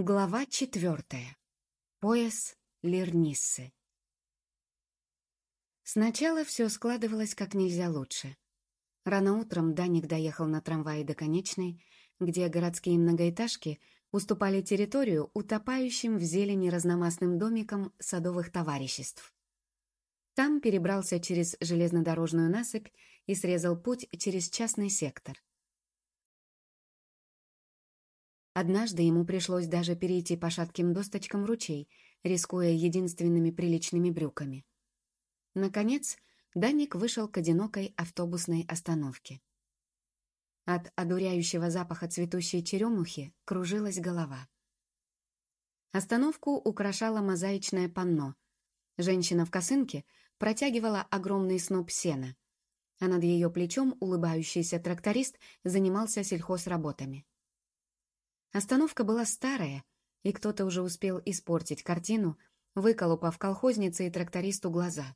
Глава четвертая. Пояс Лерниссы. Сначала все складывалось как нельзя лучше. Рано утром Даник доехал на трамвае до Конечной, где городские многоэтажки уступали территорию утопающим в зелени разномастным домикам садовых товариществ. Там перебрался через железнодорожную насыпь и срезал путь через частный сектор. Однажды ему пришлось даже перейти по шатким досточкам ручей, рискуя единственными приличными брюками. Наконец, Даник вышел к одинокой автобусной остановке. От одуряющего запаха цветущей черемухи кружилась голова. Остановку украшало мозаичное панно. Женщина в косынке протягивала огромный сноп сена, а над ее плечом улыбающийся тракторист занимался сельхозработами. Остановка была старая, и кто-то уже успел испортить картину, выколупав колхознице и трактористу глаза.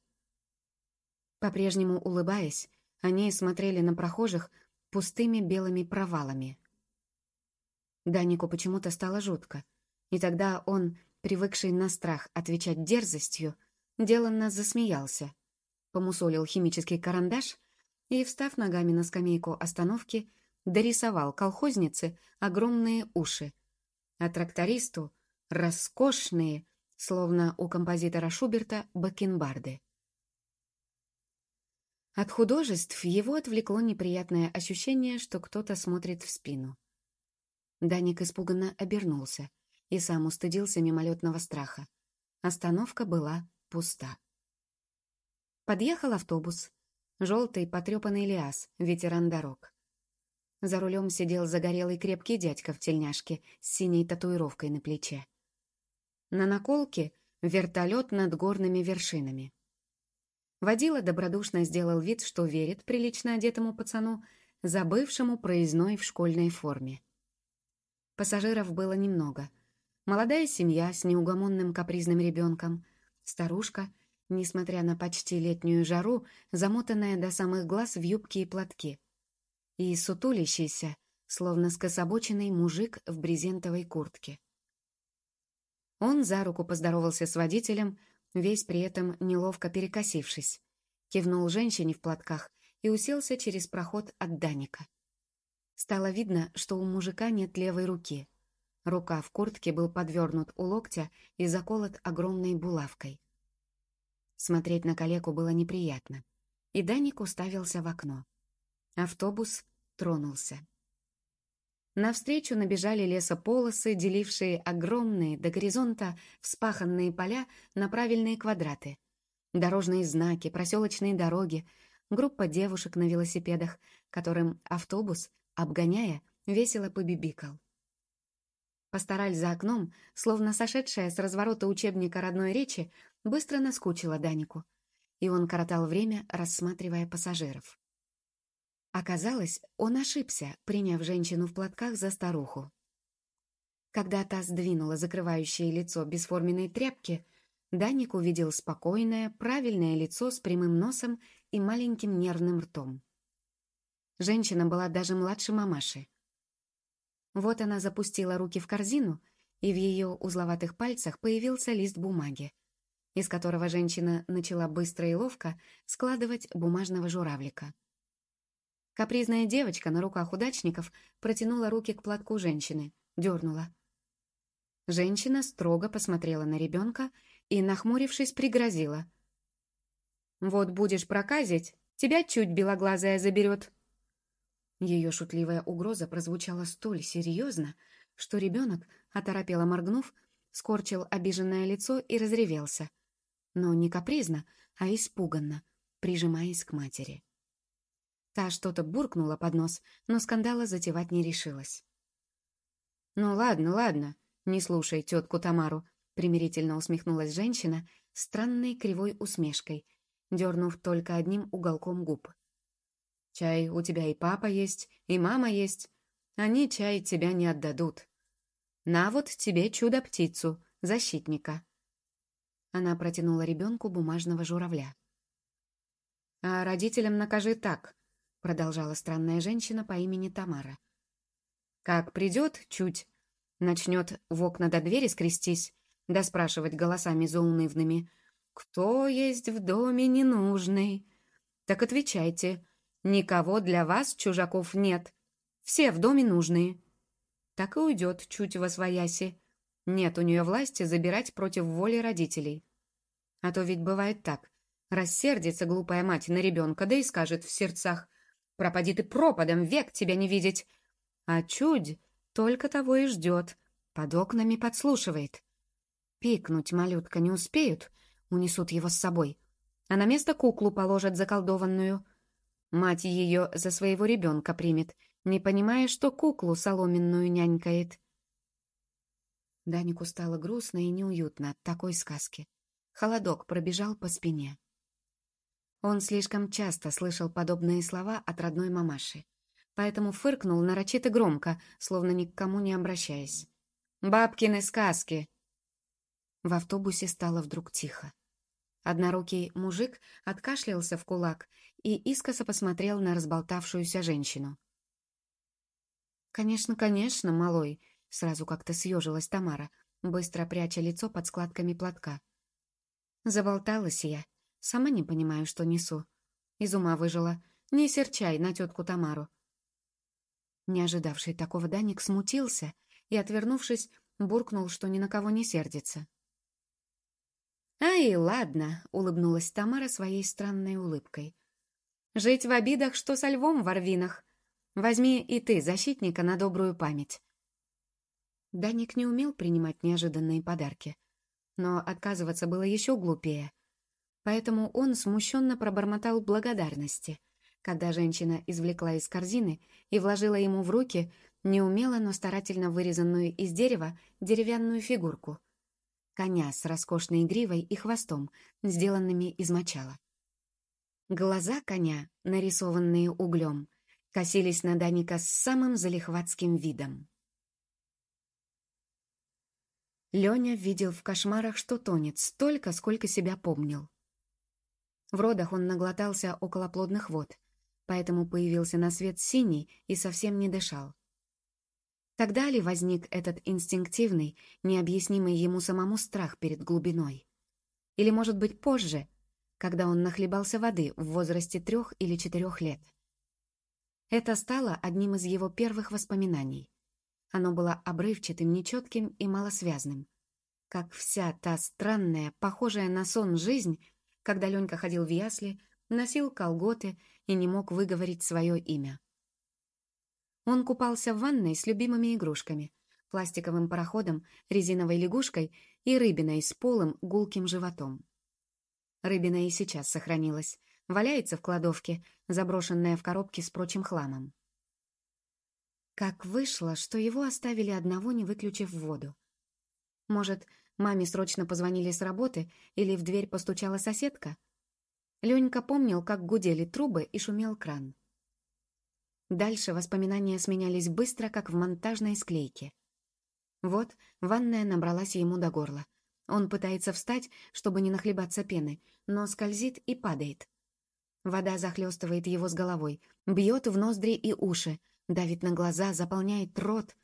По-прежнему улыбаясь, они смотрели на прохожих пустыми белыми провалами. Данику почему-то стало жутко, и тогда он, привыкший на страх отвечать дерзостью, деланно засмеялся, помусолил химический карандаш и, встав ногами на скамейку остановки, дорисовал колхознице огромные уши, а трактористу — роскошные, словно у композитора Шуберта, бакенбарды. От художеств его отвлекло неприятное ощущение, что кто-то смотрит в спину. Даник испуганно обернулся и сам устыдился мимолетного страха. Остановка была пуста. Подъехал автобус. Желтый потрепанный лиас, ветеран дорог. За рулем сидел загорелый крепкий дядька в тельняшке с синей татуировкой на плече. На наколке вертолет над горными вершинами. Водила добродушно сделал вид, что верит прилично одетому пацану, забывшему проездной в школьной форме. Пассажиров было немного. Молодая семья с неугомонным капризным ребенком, старушка, несмотря на почти летнюю жару, замотанная до самых глаз в юбке и платки — и сутулящийся, словно скособоченный мужик в брезентовой куртке. Он за руку поздоровался с водителем, весь при этом неловко перекосившись, кивнул женщине в платках и уселся через проход от Даника. Стало видно, что у мужика нет левой руки. Рука в куртке был подвернут у локтя и заколот огромной булавкой. Смотреть на калеку было неприятно, и Даник уставился в окно. Автобус тронулся. Навстречу набежали лесополосы, делившие огромные до горизонта вспаханные поля на правильные квадраты. Дорожные знаки, проселочные дороги, группа девушек на велосипедах, которым автобус, обгоняя, весело побибикал. Пастораль за окном, словно сошедшая с разворота учебника родной речи, быстро наскучила Данику, и он коротал время, рассматривая пассажиров. Оказалось, он ошибся, приняв женщину в платках за старуху. Когда та сдвинула закрывающее лицо бесформенной тряпки, Даник увидел спокойное, правильное лицо с прямым носом и маленьким нервным ртом. Женщина была даже младше мамаши. Вот она запустила руки в корзину, и в ее узловатых пальцах появился лист бумаги, из которого женщина начала быстро и ловко складывать бумажного журавлика. Капризная девочка на руках удачников протянула руки к платку женщины, дернула. Женщина строго посмотрела на ребенка и, нахмурившись, пригрозила. «Вот будешь проказить, тебя чуть белоглазая заберет». Ее шутливая угроза прозвучала столь серьезно, что ребенок, оторопело моргнув, скорчил обиженное лицо и разревелся. Но не капризно, а испуганно, прижимаясь к матери. Та что-то буркнула под нос, но скандала затевать не решилась. «Ну ладно, ладно, не слушай тетку Тамару», — примирительно усмехнулась женщина странной кривой усмешкой, дернув только одним уголком губ. «Чай, у тебя и папа есть, и мама есть. Они чай тебя не отдадут. На вот тебе чудо-птицу, защитника». Она протянула ребенку бумажного журавля. «А родителям накажи так», продолжала странная женщина по имени Тамара. «Как придет чуть, Начнет в окна до двери скрестись, да спрашивать голосами заунывными «Кто есть в доме ненужный?» Так отвечайте «Никого для вас, чужаков, нет. Все в доме нужные». Так и уйдет чуть во свояси. Нет у нее власти забирать против воли родителей. А то ведь бывает так. Рассердится глупая мать на ребенка, да и скажет в сердцах «Пропади ты пропадом, век тебя не видеть». А чудь только того и ждет, под окнами подслушивает. Пикнуть малютка не успеют, унесут его с собой, а на место куклу положат заколдованную. Мать ее за своего ребенка примет, не понимая, что куклу соломенную нянькает. Данику стало грустно и неуютно от такой сказки. Холодок пробежал по спине. Он слишком часто слышал подобные слова от родной мамаши, поэтому фыркнул нарочито громко, словно ни к кому не обращаясь. «Бабкины сказки!» В автобусе стало вдруг тихо. Однорукий мужик откашлялся в кулак и искоса посмотрел на разболтавшуюся женщину. «Конечно, конечно, малой», — сразу как-то съежилась Тамара, быстро пряча лицо под складками платка. Заболталась я. Сама не понимаю, что несу. Из ума выжила. Не серчай на тетку Тамару. Не ожидавший такого Даник смутился и, отвернувшись, буркнул, что ни на кого не сердится. «Ай, ладно», — улыбнулась Тамара своей странной улыбкой. «Жить в обидах, что со львом в орвинах. Возьми и ты защитника на добрую память». Даник не умел принимать неожиданные подарки, но отказываться было еще глупее. Поэтому он смущенно пробормотал благодарности, когда женщина извлекла из корзины и вложила ему в руки неумело, но старательно вырезанную из дерева деревянную фигурку — коня с роскошной гривой и хвостом, сделанными из мочала. Глаза коня, нарисованные углем, косились на Даника с самым залихватским видом. Леня видел в кошмарах, что тонет столько, сколько себя помнил. В родах он наглотался около плодных вод, поэтому появился на свет синий и совсем не дышал. Тогда ли возник этот инстинктивный, необъяснимый ему самому страх перед глубиной? Или, может быть, позже, когда он нахлебался воды в возрасте трех или четырех лет? Это стало одним из его первых воспоминаний. Оно было обрывчатым, нечетким и малосвязным. Как вся та странная, похожая на сон жизнь, когда Ленька ходил в ясли, носил колготы и не мог выговорить свое имя. Он купался в ванной с любимыми игрушками, пластиковым пароходом, резиновой лягушкой и рыбиной с полым гулким животом. Рыбина и сейчас сохранилась, валяется в кладовке, заброшенная в коробке с прочим хламом. Как вышло, что его оставили одного, не выключив воду. Может, маме срочно позвонили с работы или в дверь постучала соседка? Ленька помнил, как гудели трубы и шумел кран. Дальше воспоминания сменялись быстро, как в монтажной склейке. Вот ванная набралась ему до горла. Он пытается встать, чтобы не нахлебаться пены, но скользит и падает. Вода захлестывает его с головой, бьет в ноздри и уши, давит на глаза, заполняет рот.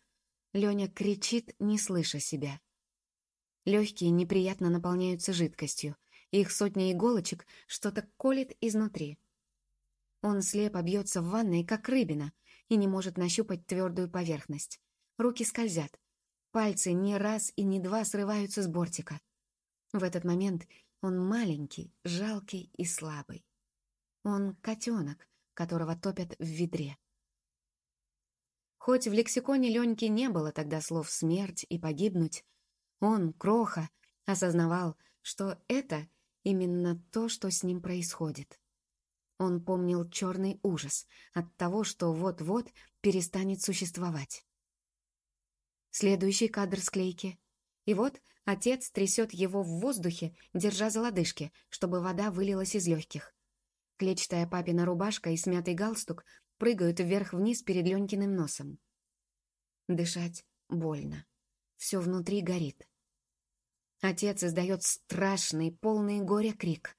Леня кричит, не слыша себя. Легкие неприятно наполняются жидкостью. Их сотни иголочек что-то колет изнутри. Он слепо бьется в ванной, как рыбина, и не может нащупать твердую поверхность. Руки скользят. Пальцы не раз и не два срываются с бортика. В этот момент он маленький, жалкий и слабый. Он котенок, которого топят в ведре. Хоть в лексиконе Леньки не было тогда слов «смерть» и «погибнуть», он, Кроха, осознавал, что это именно то, что с ним происходит. Он помнил черный ужас от того, что вот-вот перестанет существовать. Следующий кадр склейки. И вот отец трясет его в воздухе, держа за лодыжки, чтобы вода вылилась из легких. Клетчатая папина рубашка и смятый галстук прыгают вверх-вниз перед Ленькиным носом. Дышать больно. Все внутри горит. Отец издает страшный, полный горя крик.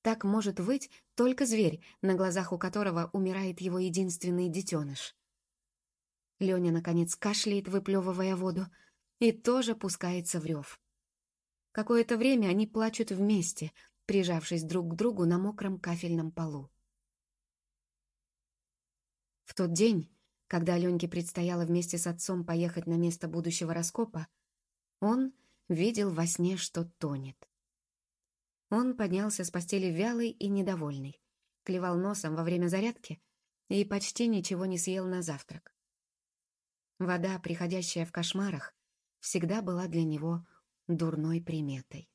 Так может выть только зверь, на глазах у которого умирает его единственный детеныш. Леня, наконец, кашляет, выплевывая воду, и тоже пускается в рев. Какое-то время они плачут вместе, прижавшись друг к другу на мокром кафельном полу. В тот день, когда Аленьке предстояло вместе с отцом поехать на место будущего раскопа, он видел во сне, что тонет. Он поднялся с постели вялый и недовольный, клевал носом во время зарядки и почти ничего не съел на завтрак. Вода, приходящая в кошмарах, всегда была для него дурной приметой.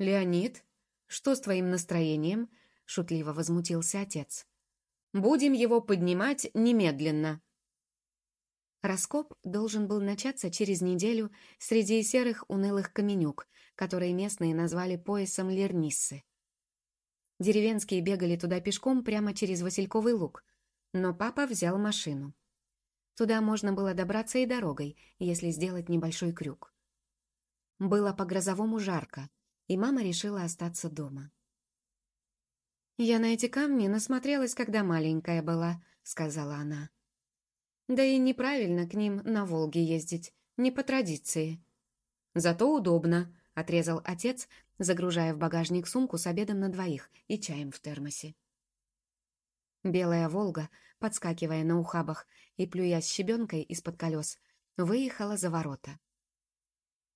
«Леонид, что с твоим настроением?» — шутливо возмутился отец. «Будем его поднимать немедленно». Раскоп должен был начаться через неделю среди серых унылых каменюк, которые местные назвали поясом Лерниссы. Деревенские бегали туда пешком прямо через Васильковый луг, но папа взял машину. Туда можно было добраться и дорогой, если сделать небольшой крюк. Было по-грозовому жарко, и мама решила остаться дома. «Я на эти камни насмотрелась, когда маленькая была», — сказала она. «Да и неправильно к ним на Волге ездить, не по традиции». «Зато удобно», — отрезал отец, загружая в багажник сумку с обедом на двоих и чаем в термосе. Белая «Волга», подскакивая на ухабах и плюясь щебенкой из-под колес, выехала за ворота.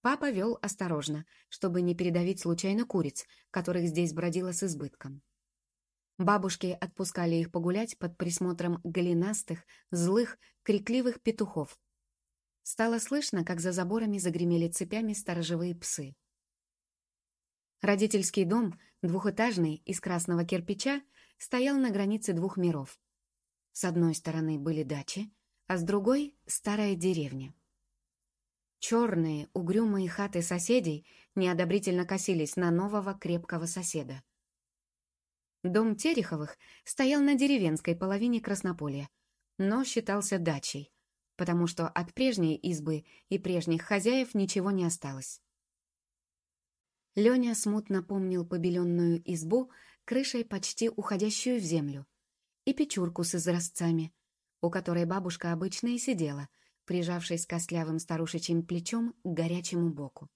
Папа вел осторожно, чтобы не передавить случайно куриц, которых здесь бродило с избытком. Бабушки отпускали их погулять под присмотром голенастых, злых, крикливых петухов. Стало слышно, как за заборами загремели цепями сторожевые псы. Родительский дом, двухэтажный, из красного кирпича, стоял на границе двух миров. С одной стороны были дачи, а с другой — старая деревня. Черные, угрюмые хаты соседей неодобрительно косились на нового крепкого соседа. Дом Тереховых стоял на деревенской половине Краснополья, но считался дачей, потому что от прежней избы и прежних хозяев ничего не осталось. Леня смутно помнил побеленную избу, крышей почти уходящую в землю, и печурку с изразцами, у которой бабушка обычно и сидела, прижавшись костлявым старушечьим плечом к горячему боку.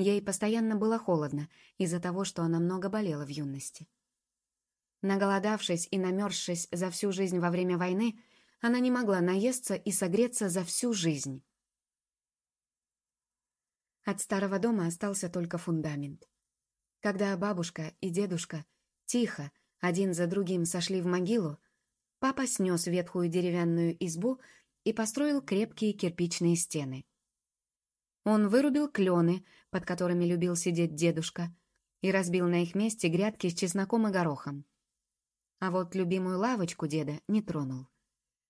Ей постоянно было холодно из-за того, что она много болела в юности. Наголодавшись и намерзшись за всю жизнь во время войны, она не могла наесться и согреться за всю жизнь. От старого дома остался только фундамент. Когда бабушка и дедушка тихо, один за другим сошли в могилу, папа снес ветхую деревянную избу и построил крепкие кирпичные стены. Он вырубил клены, под которыми любил сидеть дедушка, и разбил на их месте грядки с чесноком и горохом. А вот любимую лавочку деда не тронул.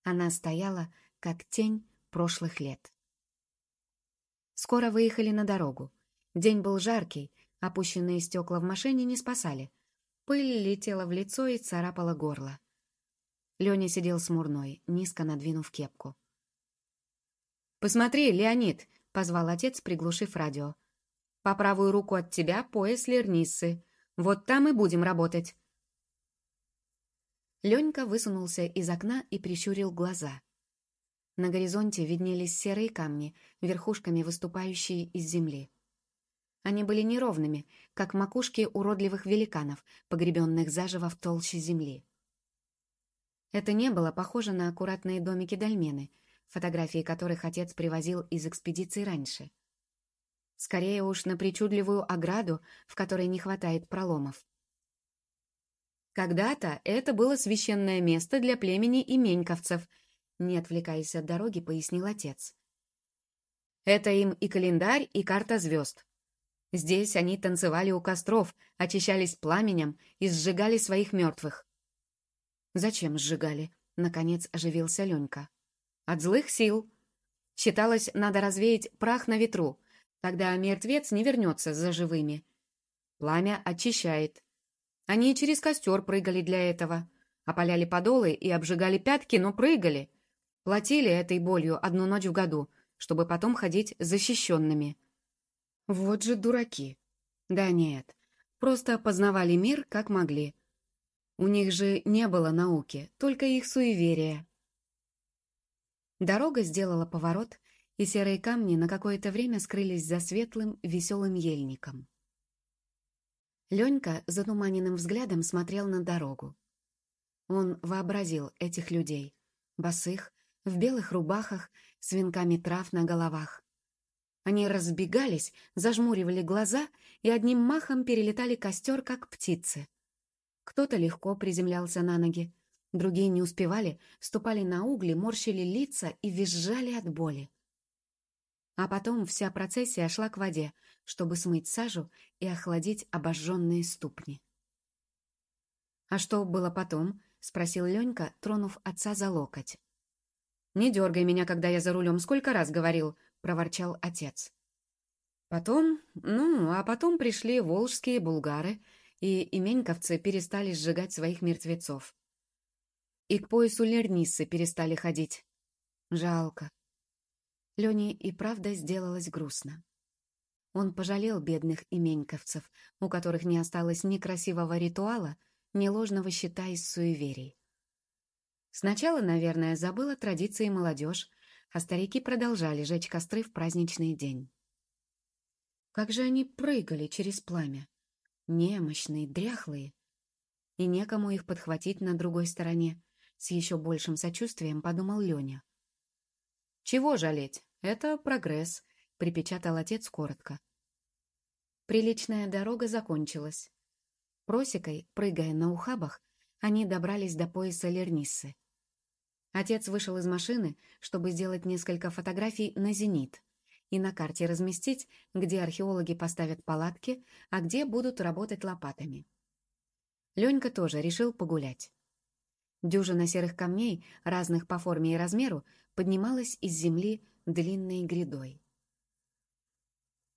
Она стояла, как тень прошлых лет. Скоро выехали на дорогу. День был жаркий, опущенные стекла в машине не спасали. Пыль летела в лицо и царапала горло. Леня сидел смурной, низко надвинув кепку. «Посмотри, Леонид!» — позвал отец, приглушив радио. «По правую руку от тебя пояс Лерниссы. Вот там и будем работать». Ленька высунулся из окна и прищурил глаза. На горизонте виднелись серые камни, верхушками выступающие из земли. Они были неровными, как макушки уродливых великанов, погребенных заживо в толще земли. Это не было похоже на аккуратные домики-дольмены, фотографии которых отец привозил из экспедиции раньше. Скорее уж на причудливую ограду, в которой не хватает проломов. Когда-то это было священное место для племени именьковцев — не отвлекаясь от дороги, пояснил отец. Это им и календарь, и карта звезд. Здесь они танцевали у костров, очищались пламенем и сжигали своих мертвых. «Зачем сжигали?» — наконец оживился Ленька. «От злых сил. Считалось, надо развеять прах на ветру, тогда мертвец не вернется за живыми. Пламя очищает. Они через костер прыгали для этого, опаляли подолы и обжигали пятки, но прыгали. Платили этой болью одну ночь в году, чтобы потом ходить защищенными. Вот же дураки. Да нет, просто познавали мир, как могли. У них же не было науки, только их суеверия. Дорога сделала поворот, и серые камни на какое-то время скрылись за светлым, веселым ельником. Ленька затуманенным взглядом смотрел на дорогу. Он вообразил этих людей, босых, в белых рубахах, с венками трав на головах. Они разбегались, зажмуривали глаза и одним махом перелетали костер, как птицы. Кто-то легко приземлялся на ноги, другие не успевали, ступали на угли, морщили лица и визжали от боли. А потом вся процессия шла к воде, чтобы смыть сажу и охладить обожженные ступни. «А что было потом?» — спросил Ленька, тронув отца за локоть. «Не дергай меня, когда я за рулем, сколько раз говорил», — проворчал отец. Потом, ну, а потом пришли волжские булгары, и именьковцы перестали сжигать своих мертвецов. И к поясу Лерниссы перестали ходить. Жалко. Лене и правда сделалось грустно. Он пожалел бедных именьковцев, у которых не осталось ни красивого ритуала, ни ложного щита из суеверий. Сначала, наверное, забыла традиции молодежь, а старики продолжали жечь костры в праздничный день. Как же они прыгали через пламя! Немощные, дряхлые. И некому их подхватить на другой стороне. С еще большим сочувствием подумал Леня. «Чего жалеть? «Это прогресс», — припечатал отец коротко. Приличная дорога закончилась. Просекой, прыгая на ухабах, они добрались до пояса Лерниссы. Отец вышел из машины, чтобы сделать несколько фотографий на «Зенит» и на карте разместить, где археологи поставят палатки, а где будут работать лопатами. Ленька тоже решил погулять. Дюжина серых камней, разных по форме и размеру, поднималась из земли длинной грядой.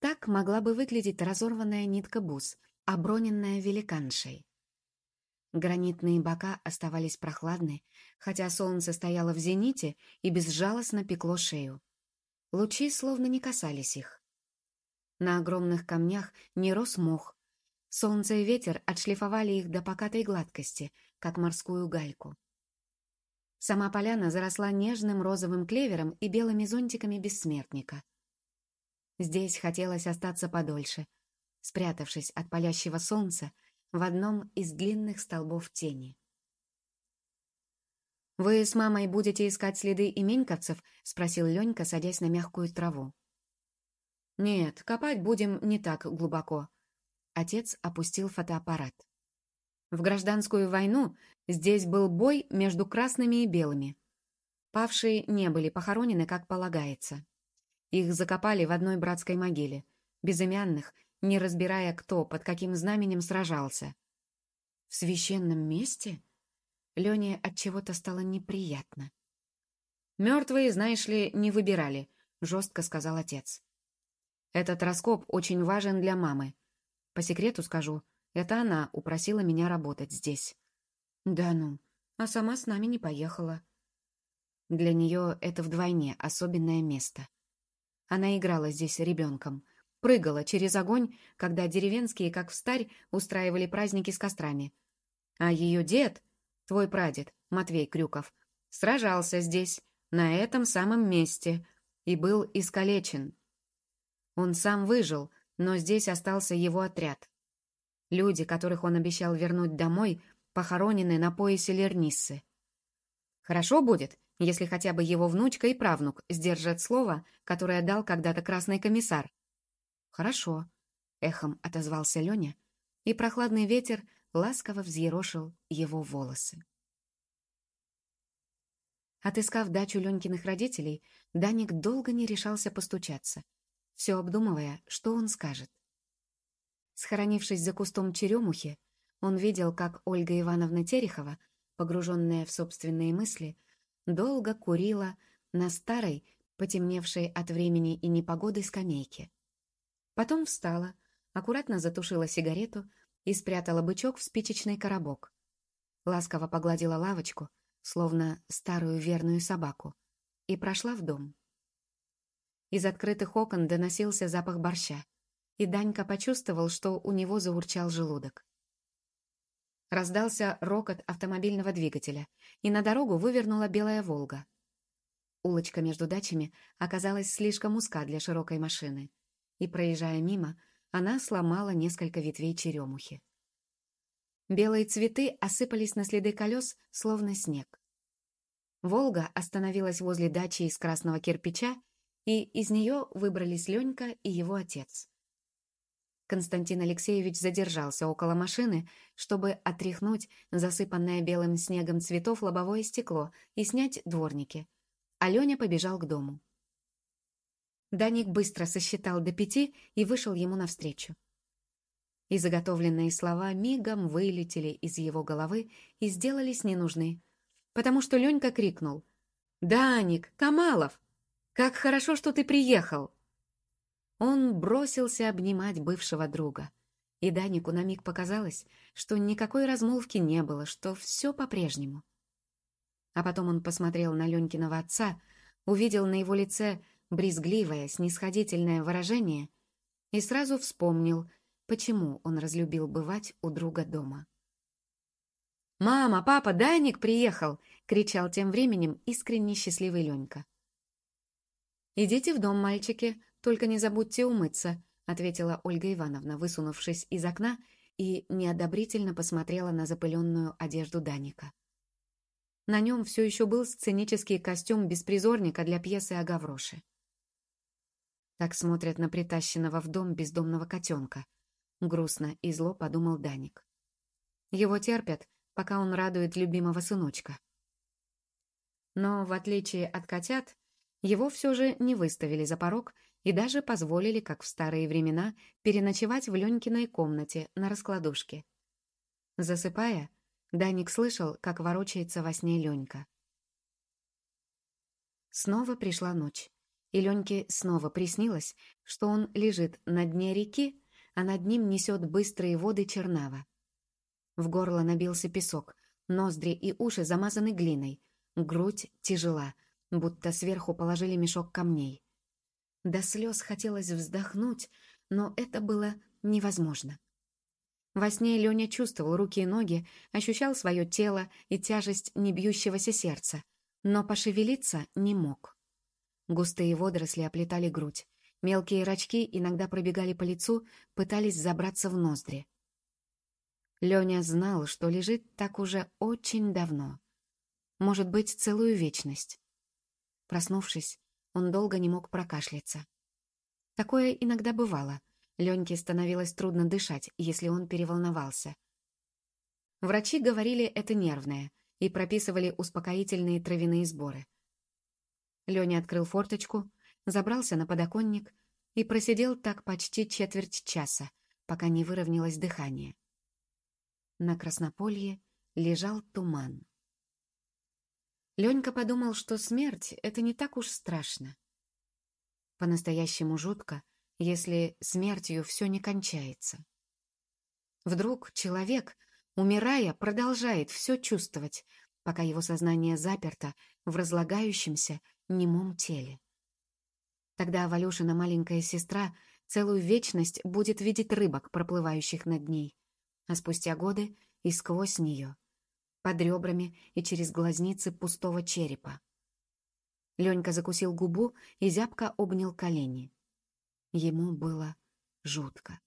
Так могла бы выглядеть разорванная нитка бус, оброненная великаншей. Гранитные бока оставались прохладны, хотя солнце стояло в зените и безжалостно пекло шею. Лучи словно не касались их. На огромных камнях не рос мох. Солнце и ветер отшлифовали их до покатой гладкости, как морскую гальку. Сама поляна заросла нежным розовым клевером и белыми зонтиками бессмертника. Здесь хотелось остаться подольше, спрятавшись от палящего солнца в одном из длинных столбов тени. «Вы с мамой будете искать следы именьковцев?» — спросил Ленька, садясь на мягкую траву. «Нет, копать будем не так глубоко». Отец опустил фотоаппарат. В гражданскую войну здесь был бой между красными и белыми. Павшие не были похоронены, как полагается. Их закопали в одной братской могиле, безымянных, не разбирая, кто под каким знаменем сражался. В священном месте Лене от чего-то стало неприятно. «Мертвые, знаешь ли, не выбирали», — жестко сказал отец. «Этот раскоп очень важен для мамы. По секрету скажу, это она упросила меня работать здесь. Да ну, а сама с нами не поехала. Для нее это вдвойне особенное место. Она играла здесь ребенком, прыгала через огонь, когда деревенские, как в старь, устраивали праздники с кострами. А ее дед, твой прадед, Матвей Крюков, сражался здесь, на этом самом месте, и был искалечен. Он сам выжил, но здесь остался его отряд. Люди, которых он обещал вернуть домой, похоронены на поясе Лерниссы. Хорошо будет, если хотя бы его внучка и правнук сдержат слово, которое дал когда-то красный комиссар. Хорошо, эхом отозвался Леня, и прохладный ветер ласково взъерошил его волосы. Отыскав дачу Ленькиных родителей, Даник долго не решался постучаться, все обдумывая, что он скажет. Схоронившись за кустом черемухи, он видел, как Ольга Ивановна Терехова, погруженная в собственные мысли, долго курила на старой, потемневшей от времени и непогоды скамейке. Потом встала, аккуратно затушила сигарету и спрятала бычок в спичечный коробок. Ласково погладила лавочку, словно старую верную собаку, и прошла в дом. Из открытых окон доносился запах борща и Данька почувствовал, что у него заурчал желудок. Раздался рокот автомобильного двигателя, и на дорогу вывернула белая «Волга». Улочка между дачами оказалась слишком узка для широкой машины, и, проезжая мимо, она сломала несколько ветвей черемухи. Белые цветы осыпались на следы колес, словно снег. «Волга» остановилась возле дачи из красного кирпича, и из нее выбрались Ленька и его отец. Константин Алексеевич задержался около машины, чтобы отряхнуть засыпанное белым снегом цветов лобовое стекло и снять дворники. А Леня побежал к дому. Даник быстро сосчитал до пяти и вышел ему навстречу. И заготовленные слова мигом вылетели из его головы и сделались ненужны, потому что Ленька крикнул «Даник, Камалов, как хорошо, что ты приехал!» Он бросился обнимать бывшего друга. И Данику на миг показалось, что никакой размолвки не было, что все по-прежнему. А потом он посмотрел на Ленькиного отца, увидел на его лице брезгливое, снисходительное выражение и сразу вспомнил, почему он разлюбил бывать у друга дома. «Мама, папа, Даник приехал!» — кричал тем временем искренне счастливый Ленька. «Идите в дом, мальчики, только не забудьте умыться», — ответила Ольга Ивановна, высунувшись из окна и неодобрительно посмотрела на запыленную одежду Даника. На нем все еще был сценический костюм беспризорника для пьесы о Гавроше. Так смотрят на притащенного в дом бездомного котенка. Грустно и зло подумал Даник. Его терпят, пока он радует любимого сыночка. Но, в отличие от котят, его все же не выставили за порог и даже позволили, как в старые времена, переночевать в Ленькиной комнате на раскладушке. Засыпая, Даник слышал, как ворочается во сне Ленька. Снова пришла ночь, и Леньке снова приснилось, что он лежит на дне реки, а над ним несет быстрые воды Чернава. В горло набился песок, ноздри и уши замазаны глиной, грудь тяжела, будто сверху положили мешок камней. До слез хотелось вздохнуть, но это было невозможно. Во сне Леня чувствовал руки и ноги, ощущал свое тело и тяжесть небьющегося сердца, но пошевелиться не мог. Густые водоросли оплетали грудь. Мелкие рачки иногда пробегали по лицу, пытались забраться в ноздри. Леня знал, что лежит так уже очень давно. Может быть, целую вечность. Проснувшись, он долго не мог прокашляться. Такое иногда бывало. Леньке становилось трудно дышать, если он переволновался. Врачи говорили, это нервное, и прописывали успокоительные травяные сборы. Леня открыл форточку, забрался на подоконник и просидел так почти четверть часа, пока не выровнялось дыхание. На краснополье лежал туман. Ленька подумал, что смерть — это не так уж страшно. По-настоящему жутко, если смертью все не кончается. Вдруг человек, умирая, продолжает все чувствовать, пока его сознание заперто в разлагающемся немом теле. Тогда Валюшина маленькая сестра целую вечность будет видеть рыбок, проплывающих над ней, а спустя годы и сквозь нее, под ребрами и через глазницы пустого черепа. Ленька закусил губу и зябко обнял колени. Ему было жутко.